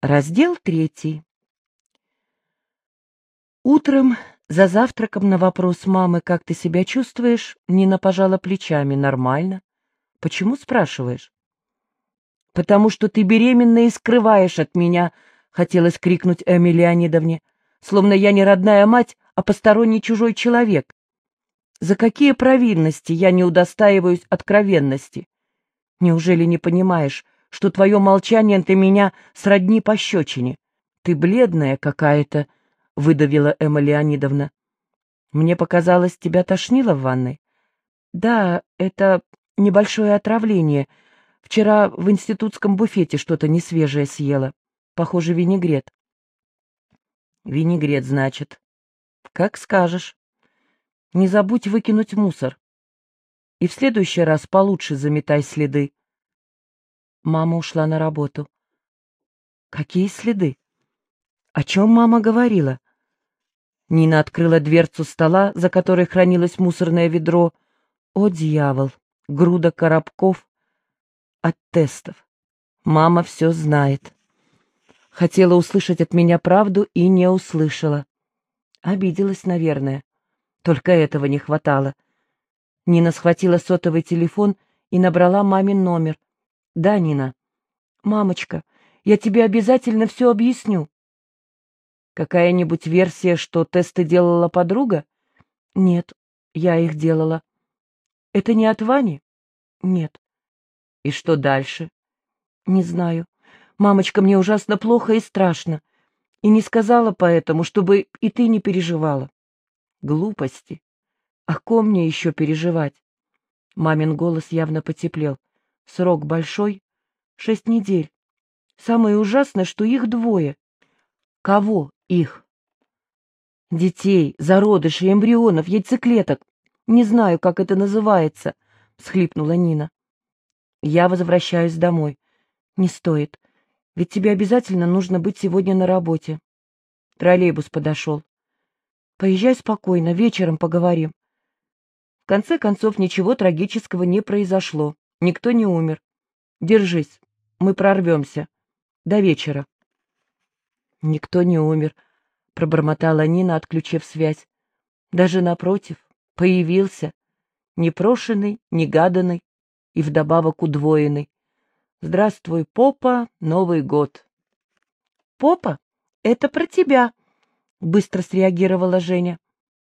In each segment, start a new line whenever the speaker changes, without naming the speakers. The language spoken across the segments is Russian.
Раздел третий. Утром за завтраком на вопрос мамы «Как ты себя чувствуешь?» Нина пожала плечами. «Нормально». «Почему?» — спрашиваешь. «Потому что ты беременна и скрываешь от меня», — хотелось крикнуть Эми Леонидовне, «словно я не родная мать, а посторонний чужой человек. За какие провинности я не удостаиваюсь откровенности? Неужели не понимаешь, что твое молчание ты меня сродни пощечине. Ты бледная какая-то, — выдавила Эмма Леонидовна. Мне показалось, тебя тошнило в ванной. Да, это небольшое отравление. Вчера в институтском буфете что-то несвежее съела. Похоже, винегрет. Винегрет, значит. Как скажешь. Не забудь выкинуть мусор. И в следующий раз получше заметай следы. Мама ушла на работу. Какие следы? О чем мама говорила? Нина открыла дверцу стола, за которой хранилось мусорное ведро. О, дьявол! Груда коробков от тестов. Мама все знает. Хотела услышать от меня правду и не услышала. Обиделась, наверное. Только этого не хватало. Нина схватила сотовый телефон и набрала мамин номер. Да, Нина. Мамочка, я тебе обязательно все объясню. Какая-нибудь версия, что тесты делала подруга? Нет, я их делала. Это не от Вани? Нет. И что дальше? Не знаю. Мамочка, мне ужасно плохо и страшно. И не сказала поэтому, чтобы и ты не переживала. Глупости. О ком мне еще переживать? Мамин голос явно потеплел. Срок большой — шесть недель. Самое ужасное, что их двое. Кого их? Детей, зародышей, эмбрионов, яйцеклеток. Не знаю, как это называется, — всхлипнула Нина. Я возвращаюсь домой. Не стоит, ведь тебе обязательно нужно быть сегодня на работе. Троллейбус подошел. Поезжай спокойно, вечером поговорим. В конце концов, ничего трагического не произошло. Никто не умер. Держись, мы прорвемся. До вечера. Никто не умер, пробормотала Нина, отключив связь. Даже напротив, появился, непрошенный, негаданный и вдобавок удвоенный. Здравствуй, Попа, Новый год. Попа, это про тебя, быстро среагировала Женя.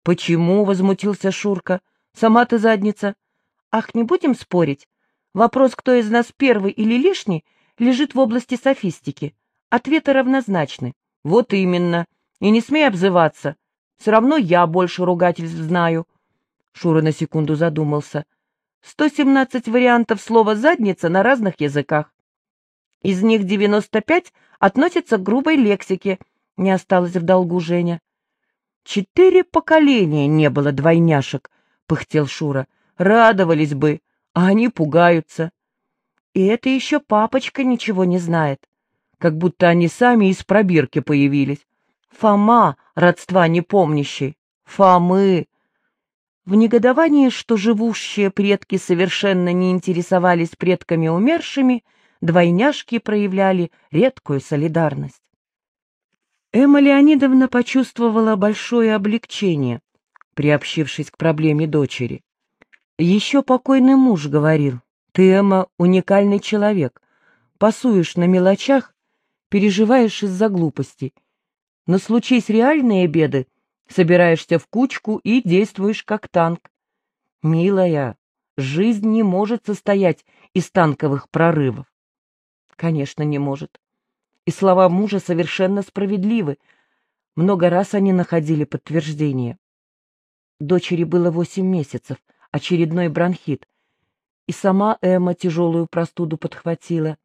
Почему? возмутился Шурка. Сама ты задница. Ах, не будем спорить. Вопрос, кто из нас первый или лишний, лежит в области софистики. Ответы равнозначны. Вот именно. И не смей обзываться. Все равно я больше ругательств знаю. Шура на секунду задумался. Сто семнадцать вариантов слова «задница» на разных языках. Из них девяносто пять относятся к грубой лексике, не осталось в долгу Женя. Четыре поколения не было двойняшек, — пыхтел Шура. Радовались бы, а они пугаются. И это еще папочка ничего не знает, как будто они сами из пробирки появились. Фома, родства непомнящий, Фомы. В негодовании, что живущие предки совершенно не интересовались предками умершими, двойняшки проявляли редкую солидарность. Эмма Леонидовна почувствовала большое облегчение, приобщившись к проблеме дочери. Еще покойный муж говорил, ты, Эмма, уникальный человек. Пасуешь на мелочах, переживаешь из-за глупости. Но случись реальные беды, собираешься в кучку и действуешь как танк. Милая, жизнь не может состоять из танковых прорывов. Конечно, не может. И слова мужа совершенно справедливы. Много раз они находили подтверждение. Дочери было восемь месяцев — очередной бронхит. И сама Эмма тяжелую простуду подхватила.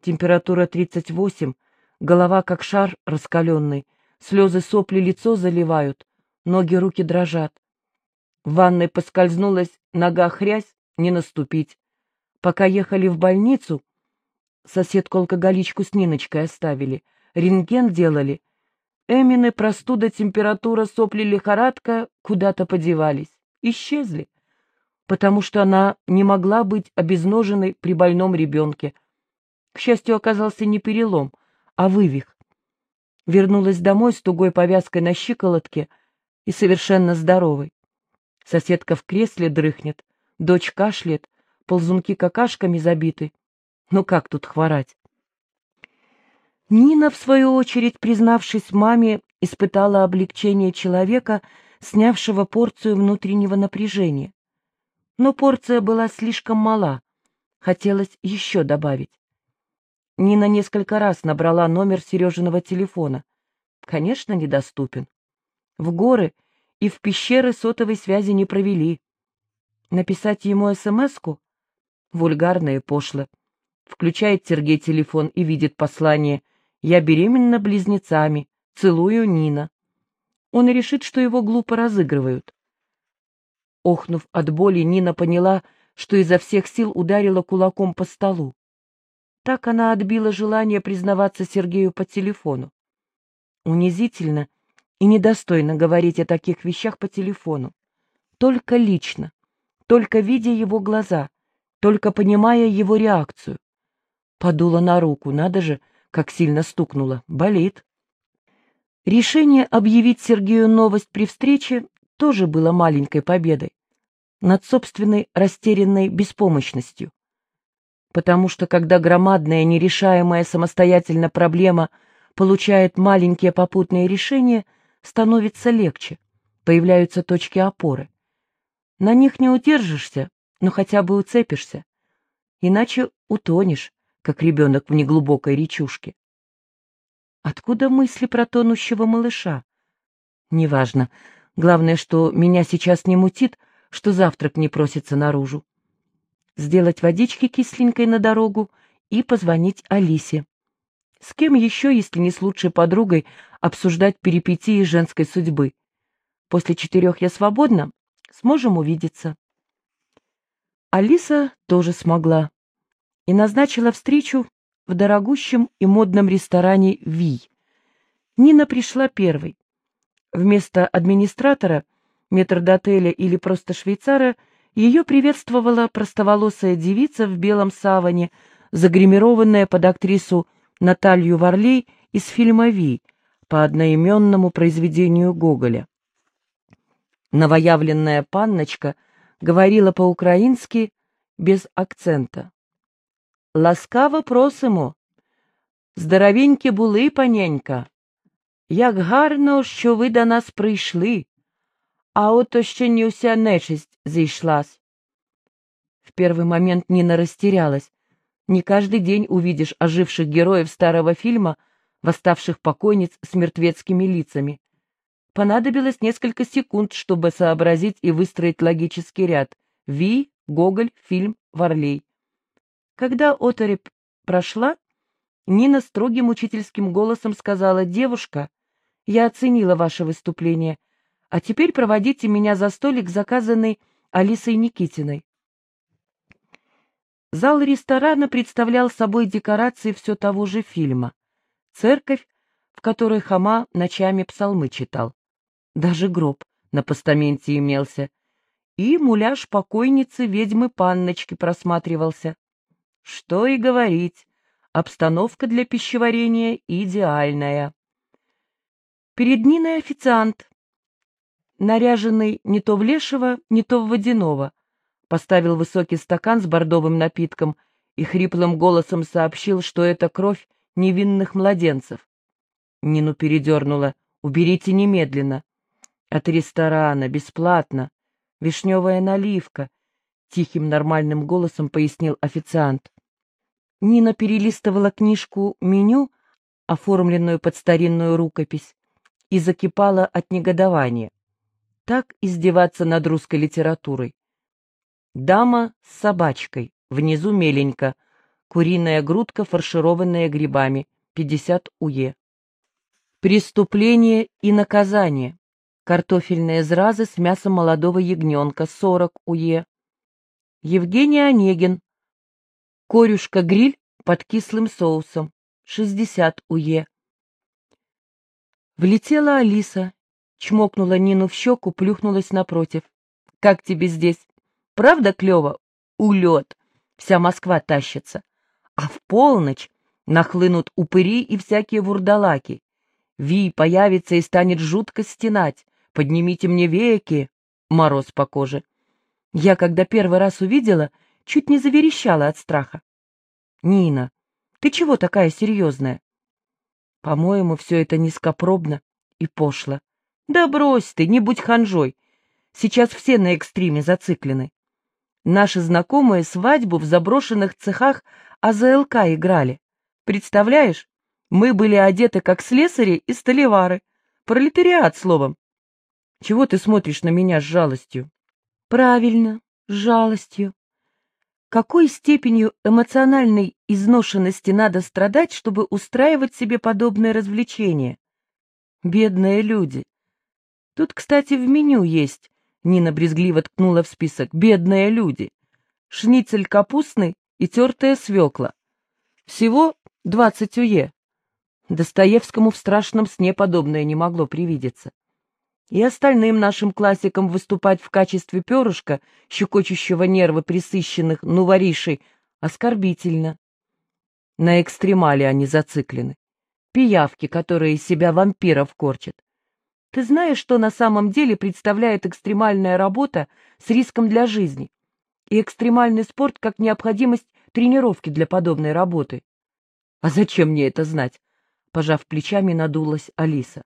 Температура 38, голова как шар раскаленный, слезы сопли лицо заливают, ноги руки дрожат. В ванной поскользнулась, нога хрясь, не наступить. Пока ехали в больницу, соседку алкоголичку с Ниночкой оставили, рентген делали. Эмины простуда, температура, сопли, лихорадка куда-то подевались, исчезли потому что она не могла быть обезноженной при больном ребенке. К счастью, оказался не перелом, а вывих. Вернулась домой с тугой повязкой на щиколотке и совершенно здоровой. Соседка в кресле дрыхнет, дочь кашляет, ползунки какашками забиты. Ну как тут хворать? Нина, в свою очередь, признавшись маме, испытала облегчение человека, снявшего порцию внутреннего напряжения. Но порция была слишком мала, хотелось еще добавить. Нина несколько раз набрала номер Сережиного телефона. Конечно, недоступен. В горы и в пещеры сотовой связи не провели. Написать ему СМС-ку? Вульгарно и пошло. Включает Сергей телефон и видит послание «Я беременна близнецами. Целую Нина». Он решит, что его глупо разыгрывают. Охнув от боли, Нина поняла, что изо всех сил ударила кулаком по столу. Так она отбила желание признаваться Сергею по телефону. Унизительно и недостойно говорить о таких вещах по телефону. Только лично, только видя его глаза, только понимая его реакцию. Подула на руку, надо же, как сильно стукнула, болит. Решение объявить Сергею новость при встрече тоже было маленькой победой над собственной растерянной беспомощностью потому что когда громадная, нерешаемая самостоятельно проблема получает маленькие попутные решения, становится легче, появляются точки опоры. На них не удержишься, но хотя бы уцепишься, иначе утонешь, как ребенок в неглубокой речушке. Откуда мысли про тонущего малыша? Неважно. Главное, что меня сейчас не мутит, что завтрак не просится наружу сделать водички кисленькой на дорогу и позвонить Алисе. С кем еще, если не с лучшей подругой, обсуждать перипетии женской судьбы? После четырех я свободна, сможем увидеться. Алиса тоже смогла и назначила встречу в дорогущем и модном ресторане «Вий». Нина пришла первой. Вместо администратора, метрдотеля или просто швейцара – ее приветствовала простоволосая девица в белом саване, загримированная под актрису Наталью Варлей из фильма «Ви» по одноименному произведению Гоголя. Новоявленная панночка говорила по-украински без акцента. «Ласкаво просимо! Здоровенькі були, паненька! Як гарно, що ви до нас прийшли! А ото ще не уся нечисть зійшлась. В первый момент Нина растерялась. Не каждый день увидишь оживших героев старого фильма, восставших покойниц с мертвецкими лицами. Понадобилось несколько секунд, чтобы сообразить и выстроить логический ряд. Ви, Гоголь, фильм, Варлей. Когда оторопь прошла, Нина строгим учительским голосом сказала, «Девушка, я оценила ваше выступление. А теперь проводите меня за столик, заказанный Алисой Никитиной. Зал ресторана представлял собой декорации все того же фильма. Церковь, в которой Хама ночами псалмы читал. Даже гроб на постаменте имелся. И муляж покойницы ведьмы Панночки просматривался. Что и говорить, обстановка для пищеварения идеальная. Перед Ниной официант, наряженный не то в лешего, не то в водяного, поставил высокий стакан с бордовым напитком и хриплым голосом сообщил, что это кровь невинных младенцев. Нину передернула. «Уберите немедленно». «От ресторана, бесплатно. Вишневая наливка», — тихим нормальным голосом пояснил официант. Нина перелистывала книжку «Меню», оформленную под старинную рукопись, и закипала от негодования так издеваться над русской литературой. Дама с собачкой, внизу меленько, куриная грудка, фаршированная грибами, 50 уе. Преступление и наказание. Картофельные зразы с мясом молодого ягненка, 40 уе. Евгений Онегин. Корюшка-гриль под кислым соусом, 60 уе. Влетела Алиса, Чмокнула Нину в щеку, плюхнулась напротив. «Как тебе здесь? Правда клево? Улет. Вся Москва тащится. А в полночь Нахлынут упыри и всякие вурдалаки. Ви появится и станет жутко стенать. Поднимите мне веки. Мороз по коже. Я, когда первый раз увидела, чуть не заверещала от страха. Нина, ты чего такая серьезная? По-моему, все это низкопробно и пошло. Да брось ты, не будь ханжой. Сейчас все на экстриме зациклены. Наши знакомые свадьбу в заброшенных цехах АЗЛК играли. Представляешь, мы были одеты как слесари и столевары. Пролетариат, словом. Чего ты смотришь на меня с жалостью? Правильно, с жалостью. Какой степенью эмоциональной изношенности надо страдать, чтобы устраивать себе подобное развлечение? Бедные люди. Тут, кстати, в меню есть, Нина брезгливо ткнула в список, бедные люди. Шницель капустный и тертая свекла. Всего двадцать уе. Достоевскому в страшном сне подобное не могло привидеться. И остальным нашим классикам выступать в качестве перышка, щекочущего нервы присыщенных нуворишей, оскорбительно. На экстремале они зациклены. Пиявки, которые из себя вампиров корчат. Ты знаешь, что на самом деле представляет экстремальная работа с риском для жизни? И экстремальный спорт как необходимость тренировки для подобной работы. А зачем мне это знать? Пожав плечами, надулась Алиса.